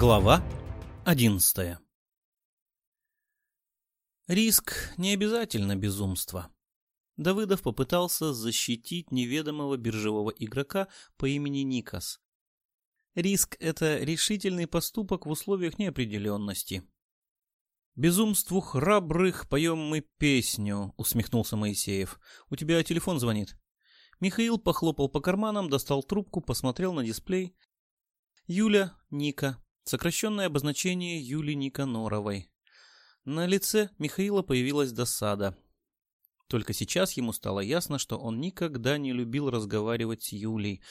Глава 11 Риск не обязательно безумство. Давыдов попытался защитить неведомого биржевого игрока по имени Никас. Риск — это решительный поступок в условиях неопределенности. «Безумству храбрых поем мы песню», — усмехнулся Моисеев. «У тебя телефон звонит». Михаил похлопал по карманам, достал трубку, посмотрел на дисплей. Юля, Ника, Сокращенное обозначение Юли Никаноровой. На лице Михаила появилась досада. Только сейчас ему стало ясно, что он никогда не любил разговаривать с Юлей.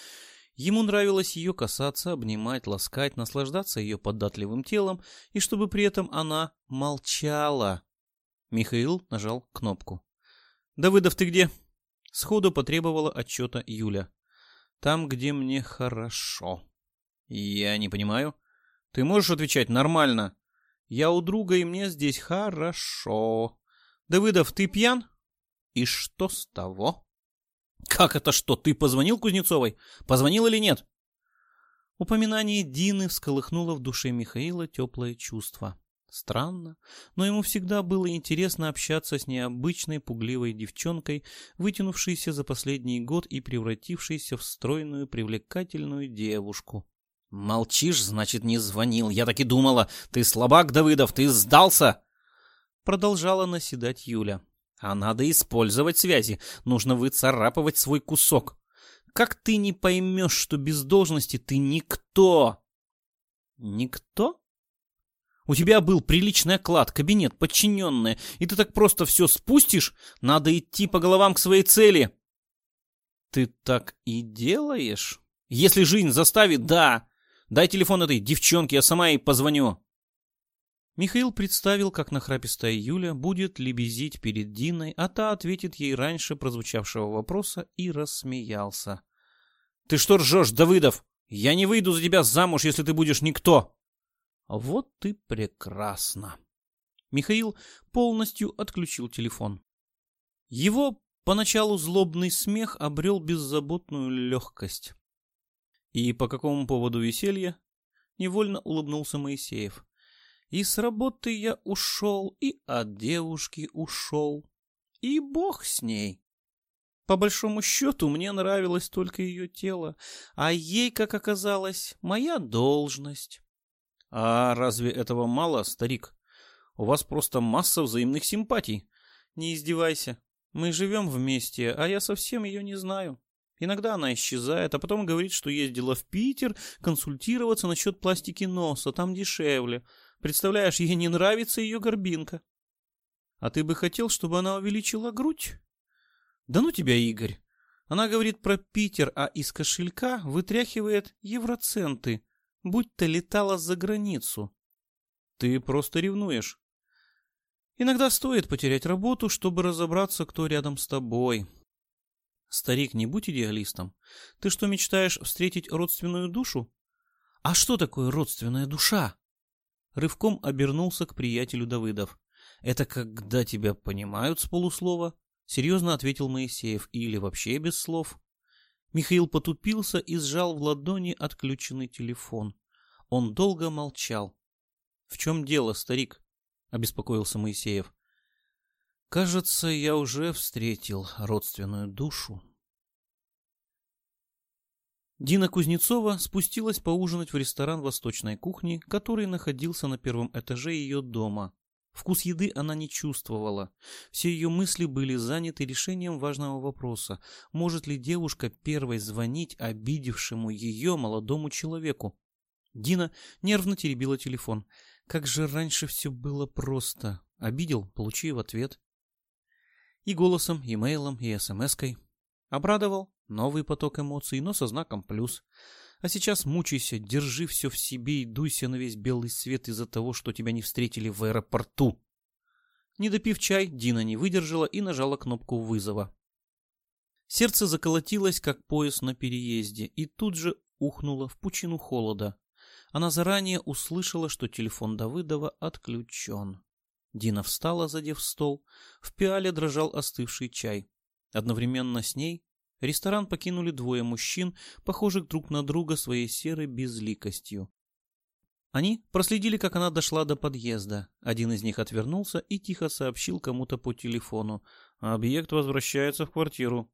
Ему нравилось ее касаться, обнимать, ласкать, наслаждаться ее податливым телом, и чтобы при этом она молчала. Михаил нажал кнопку. «Давыдов, ты где?» Сходу потребовала отчета Юля. «Там, где мне хорошо». «Я не понимаю». Ты можешь отвечать нормально? Я у друга, и мне здесь хорошо. Давыдов, ты пьян? И что с того? Как это что? Ты позвонил Кузнецовой? Позвонил или нет? Упоминание Дины всколыхнуло в душе Михаила теплое чувство. Странно, но ему всегда было интересно общаться с необычной пугливой девчонкой, вытянувшейся за последний год и превратившейся в стройную привлекательную девушку. «Молчишь, значит, не звонил. Я так и думала. Ты слабак, Давыдов, ты сдался!» Продолжала наседать Юля. «А надо использовать связи. Нужно выцарапывать свой кусок. Как ты не поймешь, что без должности ты никто?» «Никто?» У тебя был приличный оклад, кабинет, подчиненные, и ты так просто все спустишь? Надо идти по головам к своей цели. Ты так и делаешь? Если жизнь заставит, да. Дай телефон этой девчонке, я сама ей позвоню. Михаил представил, как нахрапистая Юля будет лебезить перед Диной, а та ответит ей раньше прозвучавшего вопроса и рассмеялся. «Ты что ржешь, Давыдов? Я не выйду за тебя замуж, если ты будешь никто!» «Вот ты прекрасно!» Михаил полностью отключил телефон. Его поначалу злобный смех обрел беззаботную легкость. И по какому поводу веселья? Невольно улыбнулся Моисеев. И с работы я ушел, и от девушки ушел. И бог с ней. По большому счету, мне нравилось только ее тело, а ей, как оказалось, моя должность. А разве этого мало, старик? У вас просто масса взаимных симпатий. Не издевайся. Мы живем вместе, а я совсем ее не знаю. Иногда она исчезает, а потом говорит, что ездила в Питер консультироваться насчет пластики носа, там дешевле. Представляешь, ей не нравится ее горбинка. А ты бы хотел, чтобы она увеличила грудь? Да ну тебя, Игорь. Она говорит про Питер, а из кошелька вытряхивает евроценты, будь-то летала за границу. Ты просто ревнуешь. Иногда стоит потерять работу, чтобы разобраться, кто рядом с тобой. Старик, не будь идеалистом. Ты что, мечтаешь встретить родственную душу? А что такое родственная душа? Рывком обернулся к приятелю Давыдов. Это когда тебя понимают с полуслова? Серьезно ответил Моисеев. Или вообще без слов? Михаил потупился и сжал в ладони отключенный телефон. Он долго молчал. В чем дело, старик? Обеспокоился Моисеев. Кажется, я уже встретил родственную душу. Дина Кузнецова спустилась поужинать в ресторан восточной кухни, который находился на первом этаже ее дома. Вкус еды она не чувствовала. Все ее мысли были заняты решением важного вопроса. Может ли девушка первой звонить обидевшему ее молодому человеку? Дина нервно теребила телефон. Как же раньше все было просто. Обидел, получи в ответ. И голосом, и мейлом, и смс-кой. Обрадовал новый поток эмоций, но со знаком плюс. А сейчас мучайся, держи все в себе и дуйся на весь белый свет из-за того, что тебя не встретили в аэропорту. Не допив чай, Дина не выдержала и нажала кнопку вызова. Сердце заколотилось, как пояс на переезде, и тут же ухнуло в пучину холода. Она заранее услышала, что телефон Давыдова отключен. Дина встала, задев стол. В пиале дрожал остывший чай. Одновременно с ней ресторан покинули двое мужчин, похожих друг на друга своей серой безликостью. Они проследили, как она дошла до подъезда. Один из них отвернулся и тихо сообщил кому-то по телефону. «Объект возвращается в квартиру».